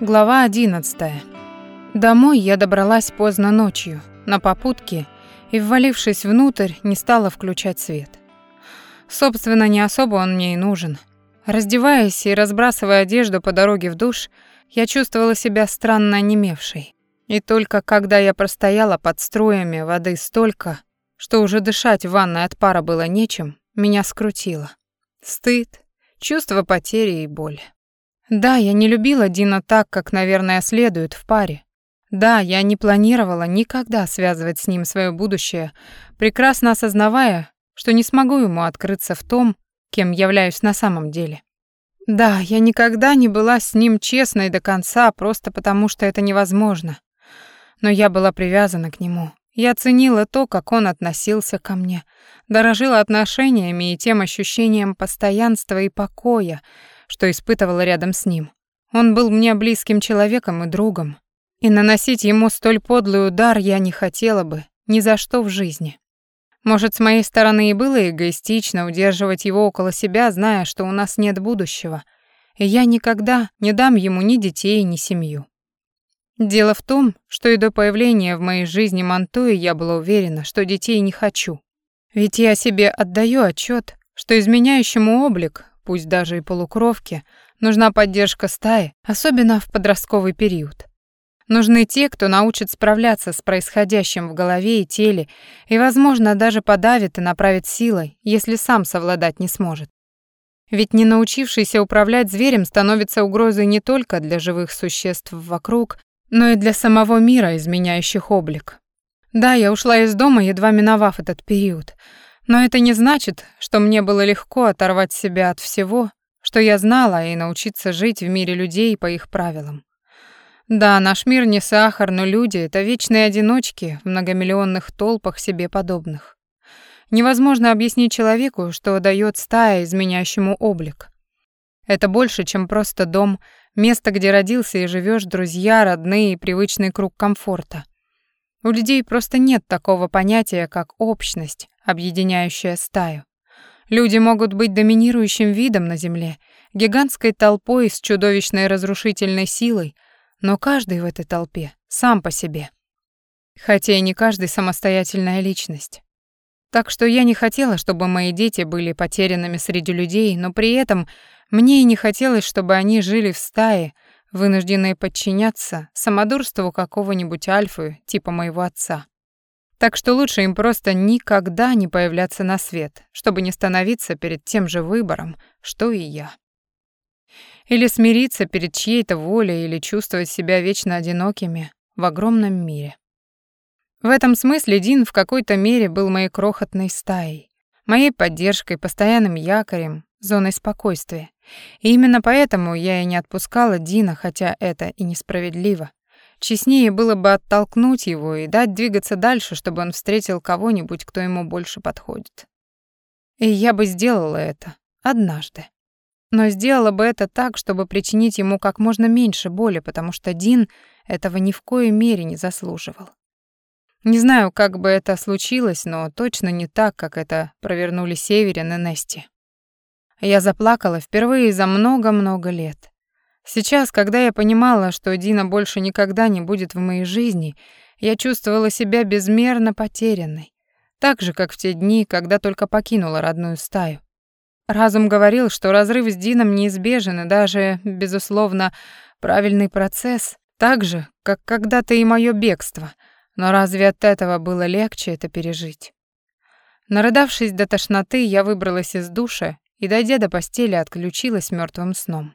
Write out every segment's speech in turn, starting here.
Глава 11. Домой я добралась поздно ночью, на попутке, и, ввалившись внутрь, не стала включать свет. Собственно, не особо он мне и нужен. Раздеваясь и разбрасывая одежду по дороге в душ, я чувствовала себя странно онемевшей. И только когда я простояла под струями воды столько, что уже дышать в ванной от пара было нечем, меня скрутило. Стыд, чувство потери и боль. Да, я не любила Дина так, как, наверное, следует в паре. Да, я не планировала никогда связывать с ним свое будущее, прекрасно осознавая, что не смогу ему открыться в том, кем являюсь на самом деле. Да, я никогда не была с ним честной до конца, просто потому что это невозможно. Но я была привязана к нему. Я ценила то, как он относился ко мне, дорожила отношениями и тем ощущением постоянства и покоя, что испытывала рядом с ним. Он был мне близким человеком и другом, и наносить ему столь подлый удар я не хотела бы ни за что в жизни. Может, с моей стороны и было эгоистично удерживать его около себя, зная, что у нас нет будущего, и я никогда не дам ему ни детей, ни семью. Дело в том, что и до появления в моей жизни Монтои я была уверена, что детей не хочу. Ведь я себе отдаю отчет, что изменяющему облик, пусть даже и полукровке, нужна поддержка стаи, особенно в подростковый период. Нужны те, кто научит справляться с происходящим в голове и теле и, возможно, даже подавит и направит силой, если сам совладать не сможет. Ведь не научившийся управлять зверем становится угрозой не только для живых существ вокруг, но и для самого мира, изменяющих облик. Да, я ушла из дома, едва миновав этот период, но это не значит, что мне было легко оторвать себя от всего, что я знала, и научиться жить в мире людей по их правилам. Да, наш мир не сахар, но люди — это вечные одиночки в многомиллионных толпах себе подобных. Невозможно объяснить человеку, что дает стая изменяющему облик. Это больше, чем просто дом, место, где родился и живешь, друзья, родные и привычный круг комфорта. У людей просто нет такого понятия, как общность, объединяющая стаю. Люди могут быть доминирующим видом на Земле, гигантской толпой с чудовищной разрушительной силой, но каждый в этой толпе сам по себе. Хотя и не каждый самостоятельная личность. Так что я не хотела, чтобы мои дети были потерянными среди людей, но при этом мне и не хотелось, чтобы они жили в стае, вынужденные подчиняться самодурству какого-нибудь альфы, типа моего отца. Так что лучше им просто никогда не появляться на свет, чтобы не становиться перед тем же выбором, что и я. Или смириться перед чьей-то волей, или чувствовать себя вечно одинокими в огромном мире. В этом смысле Дин в какой-то мере был моей крохотной стаей, моей поддержкой, постоянным якорем, зоной спокойствия. И именно поэтому я и не отпускала Дина, хотя это и несправедливо. Честнее было бы оттолкнуть его и дать двигаться дальше, чтобы он встретил кого-нибудь, кто ему больше подходит. И я бы сделала это однажды. Но сделала бы это так, чтобы причинить ему как можно меньше боли, потому что Дин этого ни в коей мере не заслуживал. Не знаю, как бы это случилось, но точно не так, как это провернули Северин и Нести. Я заплакала впервые за много-много лет. Сейчас, когда я понимала, что Дина больше никогда не будет в моей жизни, я чувствовала себя безмерно потерянной. Так же, как в те дни, когда только покинула родную стаю. Разум говорил, что разрыв с Дином неизбежен и даже, безусловно, правильный процесс, так же, как когда-то и моё бегство. Но разве от этого было легче это пережить? Нарыдавшись до тошноты, я выбралась из душа и, дойдя до постели, отключилась мертвым сном.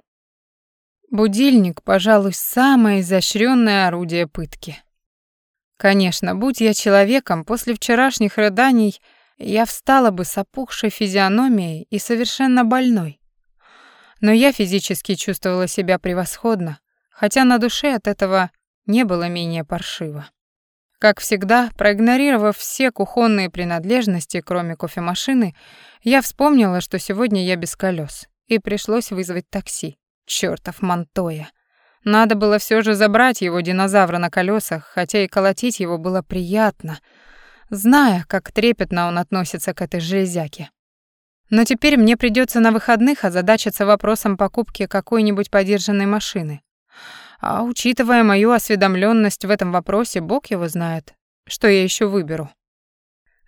Будильник, пожалуй, самое изощренное орудие пытки. Конечно, будь я человеком, после вчерашних рыданий я встала бы с опухшей физиономией и совершенно больной. Но я физически чувствовала себя превосходно, хотя на душе от этого не было менее паршиво. Как всегда, проигнорировав все кухонные принадлежности, кроме кофемашины, я вспомнила, что сегодня я без колес, и пришлось вызвать такси. Чёртов Монтоя. Надо было все же забрать его динозавра на колесах, хотя и колотить его было приятно, зная, как трепетно он относится к этой железяке. Но теперь мне придется на выходных озадачиться вопросом покупки какой-нибудь подержанной машины. А учитывая мою осведомленность в этом вопросе, бог его знает, что я еще выберу.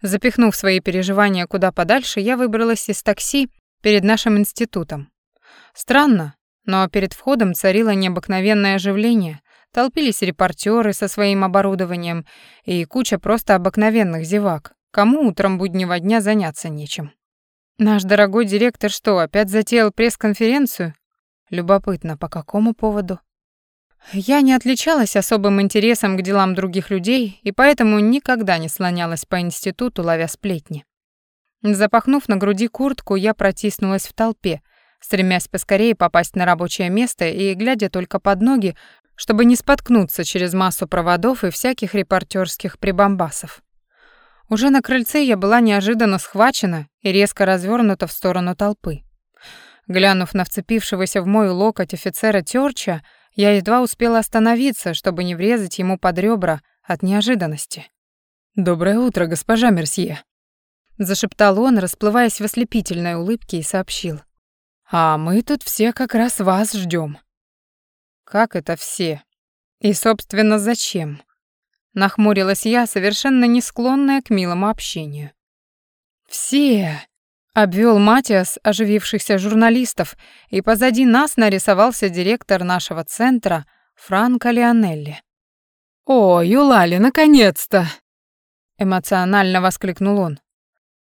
Запихнув свои переживания куда подальше, я выбралась из такси перед нашим институтом. Странно, но перед входом царило необыкновенное оживление. Толпились репортеры со своим оборудованием и куча просто обыкновенных зевак, кому утром буднего дня заняться нечем. Наш дорогой директор что, опять затеял пресс-конференцию? Любопытно, по какому поводу? Я не отличалась особым интересом к делам других людей и поэтому никогда не слонялась по институту, ловя сплетни. Запахнув на груди куртку, я протиснулась в толпе, стремясь поскорее попасть на рабочее место и глядя только под ноги, чтобы не споткнуться через массу проводов и всяких репортерских прибамбасов. Уже на крыльце я была неожиданно схвачена и резко развернута в сторону толпы. Глянув на вцепившегося в мой локоть офицера Тёрча, я едва успела остановиться, чтобы не врезать ему под ребра от неожиданности. «Доброе утро, госпожа Мерсье», — зашептал он, расплываясь в ослепительной улыбке, и сообщил. «А мы тут все как раз вас ждем. «Как это все? И, собственно, зачем?» Нахмурилась я, совершенно не склонная к милому общению. «Все!» — обвел Матиас оживившихся журналистов, и позади нас нарисовался директор нашего центра Франко Леонелли. «О, Юлали, наконец-то!» — эмоционально воскликнул он.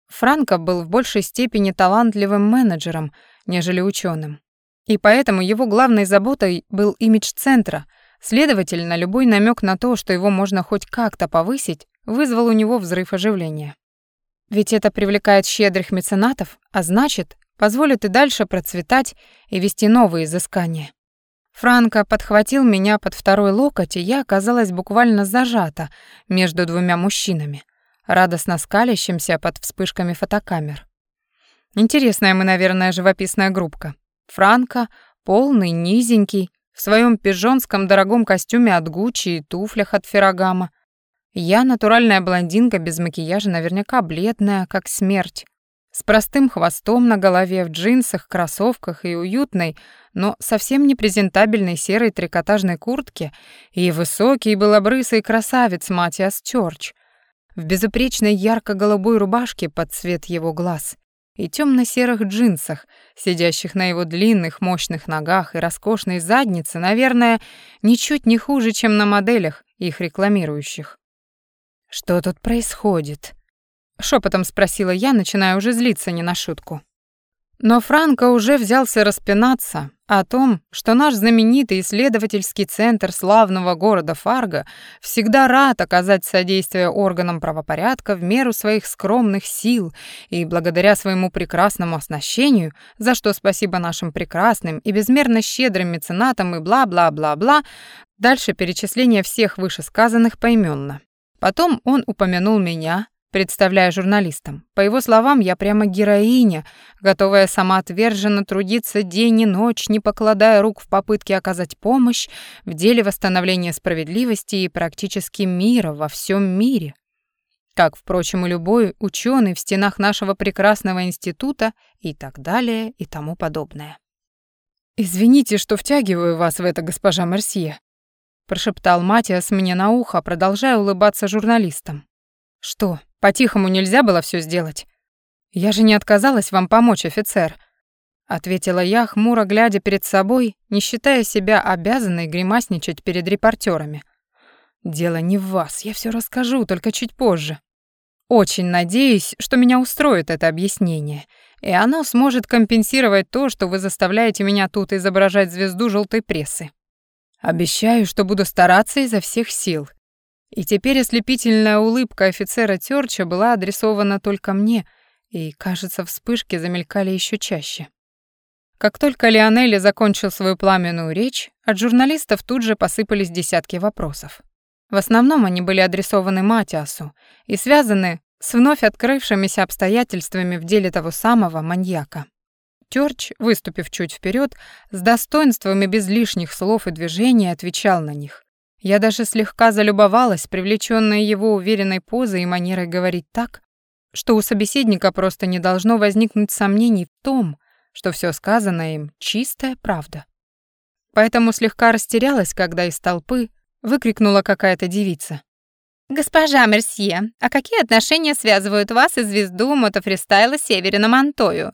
Франко был в большей степени талантливым менеджером, нежели ученым. И поэтому его главной заботой был имидж центра, следовательно, любой намек на то, что его можно хоть как-то повысить, вызвал у него взрыв оживления. Ведь это привлекает щедрых меценатов, а значит, позволит и дальше процветать и вести новые изыскания. Франко подхватил меня под второй локоть, и я оказалась буквально зажата между двумя мужчинами, радостно скалящимся под вспышками фотокамер. Интересная мы, наверное, живописная группка. Франко, полный, низенький, в своем пижонском дорогом костюме от Гуччи и туфлях от Феррагама. Я натуральная блондинка без макияжа, наверняка бледная, как смерть, с простым хвостом на голове, в джинсах, кроссовках и уютной, но совсем не презентабельной серой трикотажной куртке и высокий белобрысый красавец Матиас Чёрч в безупречной ярко-голубой рубашке под цвет его глаз и темно-серых джинсах, сидящих на его длинных мощных ногах и роскошной заднице, наверное, ничуть не хуже, чем на моделях, их рекламирующих. «Что тут происходит?» — шепотом спросила я, начиная уже злиться не на шутку. Но Франко уже взялся распинаться о том, что наш знаменитый исследовательский центр славного города Фарго всегда рад оказать содействие органам правопорядка в меру своих скромных сил и благодаря своему прекрасному оснащению, за что спасибо нашим прекрасным и безмерно щедрым меценатам и бла-бла-бла-бла, дальше перечисление всех вышесказанных поименно. Потом он упомянул меня, представляя журналистам. По его словам, я прямо героиня, готовая самоотверженно трудиться день и ночь, не покладая рук в попытке оказать помощь в деле восстановления справедливости и практически мира во всем мире. Как, впрочем, и любой ученый в стенах нашего прекрасного института и так далее и тому подобное. «Извините, что втягиваю вас в это, госпожа Мерсье», прошептал Матиас мне на ухо, продолжая улыбаться журналистам. «Что, по-тихому нельзя было все сделать?» «Я же не отказалась вам помочь, офицер», — ответила я, хмуро глядя перед собой, не считая себя обязанной гримасничать перед репортерами. «Дело не в вас, я все расскажу, только чуть позже. Очень надеюсь, что меня устроит это объяснение, и оно сможет компенсировать то, что вы заставляете меня тут изображать звезду желтой прессы. Обещаю, что буду стараться изо всех сил, и теперь ослепительная улыбка офицера Тёрча была адресована только мне, и, кажется, вспышки замелькали еще чаще. Как только Леонелли закончил свою пламенную речь, от журналистов тут же посыпались десятки вопросов. В основном они были адресованы Матиасу и связаны с вновь открывшимися обстоятельствами в деле того самого маньяка. Тёрч, выступив чуть вперед, с достоинством и без лишних слов и движений отвечал на них. Я даже слегка залюбовалась, привлечённая его уверенной позой и манерой говорить так, что у собеседника просто не должно возникнуть сомнений в том, что всё сказанное им — чистая правда. поэтому слегка растерялась, когда из толпы выкрикнула какая-то девица. «Госпожа Мерсье, а какие отношения связывают вас и звезду мотофристайла Северина Монтою?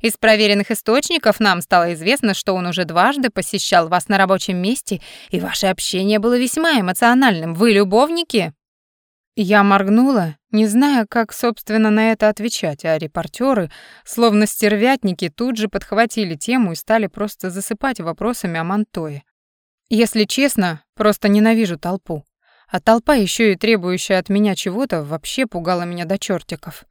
Из проверенных источников нам стало известно, что он уже дважды посещал вас на рабочем месте, и ваше общение было весьма эмоциональным. Вы любовники?» Я моргнула, не зная, как, собственно, на это отвечать, а репортеры, словно стервятники, тут же подхватили тему и стали просто засыпать вопросами о Монтое. Если честно, просто ненавижу толпу. А толпа, еще и требующая от меня чего-то, вообще пугала меня до чертиков.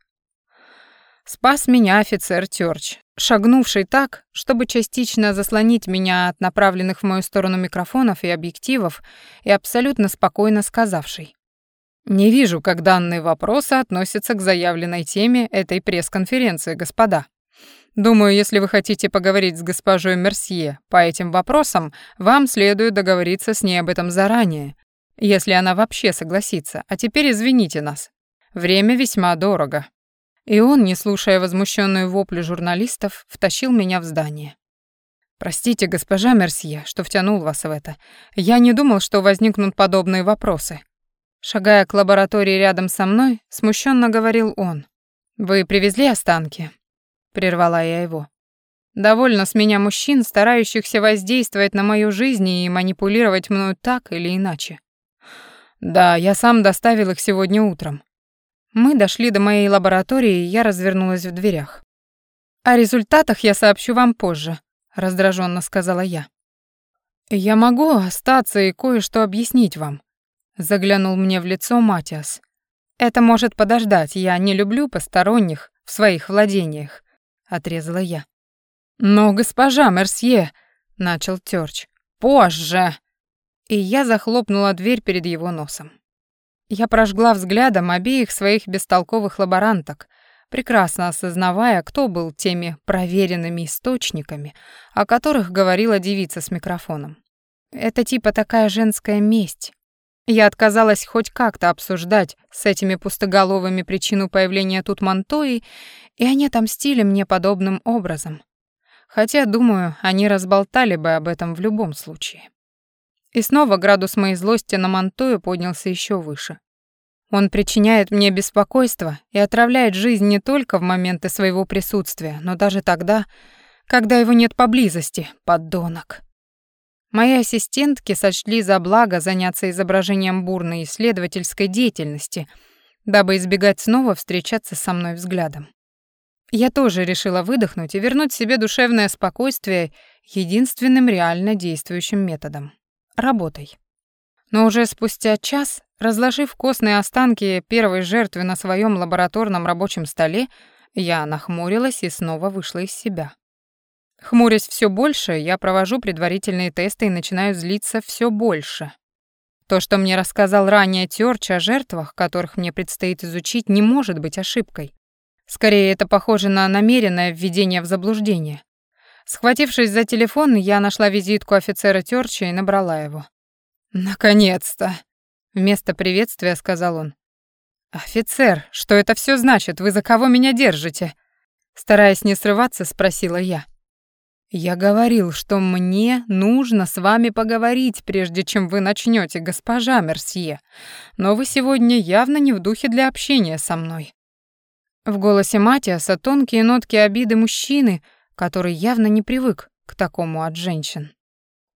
Спас меня офицер Тёрч, шагнувший так, чтобы частично заслонить меня от направленных в мою сторону микрофонов и объективов, и абсолютно спокойно сказавший. «Не вижу, как данные вопросы относятся к заявленной теме этой пресс-конференции, господа. Думаю, если вы хотите поговорить с госпожой Мерсье по этим вопросам, вам следует договориться с ней об этом заранее, если она вообще согласится. А теперь извините нас. Время весьма дорого». И он, не слушая возмущенную вопли журналистов, втащил меня в здание. «Простите, госпожа Мерсье, что втянул вас в это. Я не думал, что возникнут подобные вопросы». Шагая к лаборатории рядом со мной, смущенно говорил он. «Вы привезли останки?» Прервала я его. «Довольно с меня мужчин, старающихся воздействовать на мою жизнь и манипулировать мною так или иначе». «Да, я сам доставил их сегодня утром. Мы дошли до моей лаборатории, и я развернулась в дверях. «О результатах я сообщу вам позже», — раздраженно сказала я. «Я могу остаться и кое-что объяснить вам», — заглянул мне в лицо Матиас. «Это может подождать, я не люблю посторонних в своих владениях», — отрезала я. «Но, госпожа Мерсье», — начал Тёрч, — «позже». И я захлопнула дверь перед его носом. Я прожгла взглядом обеих своих бестолковых лаборанток, прекрасно осознавая, кто был теми проверенными источниками, о которых говорила девица с микрофоном. Это типа такая женская месть. Я отказалась хоть как-то обсуждать с этими пустоголовыми причину появления тут Монтои, и они отомстили мне подобным образом. Хотя, думаю, они разболтали бы об этом в любом случае. И снова градус моей злости на Монтою поднялся еще выше. Он причиняет мне беспокойство и отравляет жизнь не только в моменты своего присутствия, но даже тогда, когда его нет поблизости, поддонок. Мои ассистентки сочли за благо заняться изображением бурной исследовательской деятельности, дабы избегать снова встречаться со мной взглядом. Я тоже решила выдохнуть и вернуть себе душевное спокойствие единственным реально действующим методом — работой. Но уже спустя час Разложив костные останки первой жертвы на своем лабораторном рабочем столе, я нахмурилась и снова вышла из себя. Хмурясь все больше, я провожу предварительные тесты и начинаю злиться все больше. То, что мне рассказал ранее Тёрч о жертвах, которых мне предстоит изучить, не может быть ошибкой. Скорее, это похоже на намеренное введение в заблуждение. Схватившись за телефон, я нашла визитку офицера Тёрча и набрала его. «Наконец-то!» Вместо приветствия сказал он. «Офицер, что это все значит? Вы за кого меня держите?» Стараясь не срываться, спросила я. «Я говорил, что мне нужно с вами поговорить, прежде чем вы начнете, госпожа Мерсье. Но вы сегодня явно не в духе для общения со мной». В голосе Матиаса тонкие нотки обиды мужчины, который явно не привык к такому от женщин.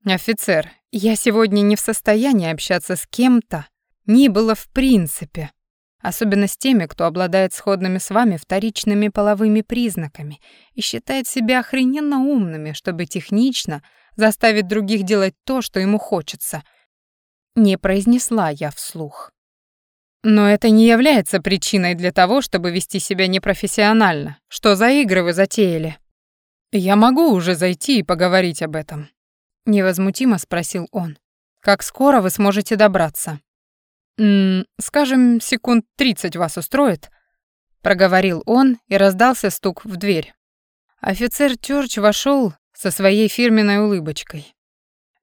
«Офицер, я сегодня не в состоянии общаться с кем-то, ни было в принципе, особенно с теми, кто обладает сходными с вами вторичными половыми признаками и считает себя охрененно умными, чтобы технично заставить других делать то, что ему хочется. Не произнесла я вслух. Но это не является причиной для того, чтобы вести себя непрофессионально. Что за игры вы затеяли? Я могу уже зайти и поговорить об этом. Невозмутимо спросил он. «Как скоро вы сможете добраться?» «Ммм, скажем, секунд тридцать вас устроит?» Проговорил он, и раздался стук в дверь. Офицер Тёрч вошел со своей фирменной улыбочкой.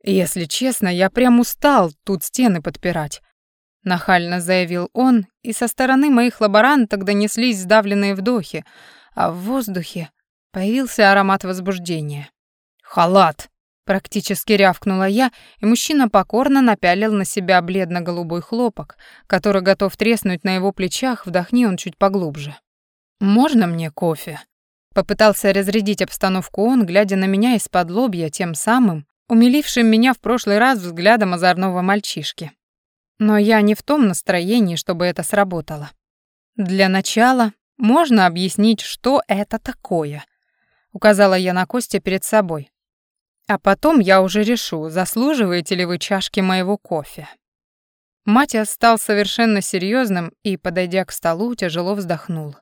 «Если честно, я прям устал тут стены подпирать», — нахально заявил он, и со стороны моих лаборанток донеслись сдавленные вдохи, а в воздухе появился аромат возбуждения. «Халат!» Практически рявкнула я, и мужчина покорно напялил на себя бледно-голубой хлопок, который готов треснуть на его плечах, вдохни он чуть поглубже. «Можно мне кофе?» Попытался разрядить обстановку он, глядя на меня из-под лобья тем самым, умилившим меня в прошлый раз взглядом озорного мальчишки. Но я не в том настроении, чтобы это сработало. Для начала можно объяснить, что это такое, указала я на Костя перед собой. А потом я уже решу, заслуживаете ли вы чашки моего кофе. Матиас стал совершенно серьезным и, подойдя к столу, тяжело вздохнул.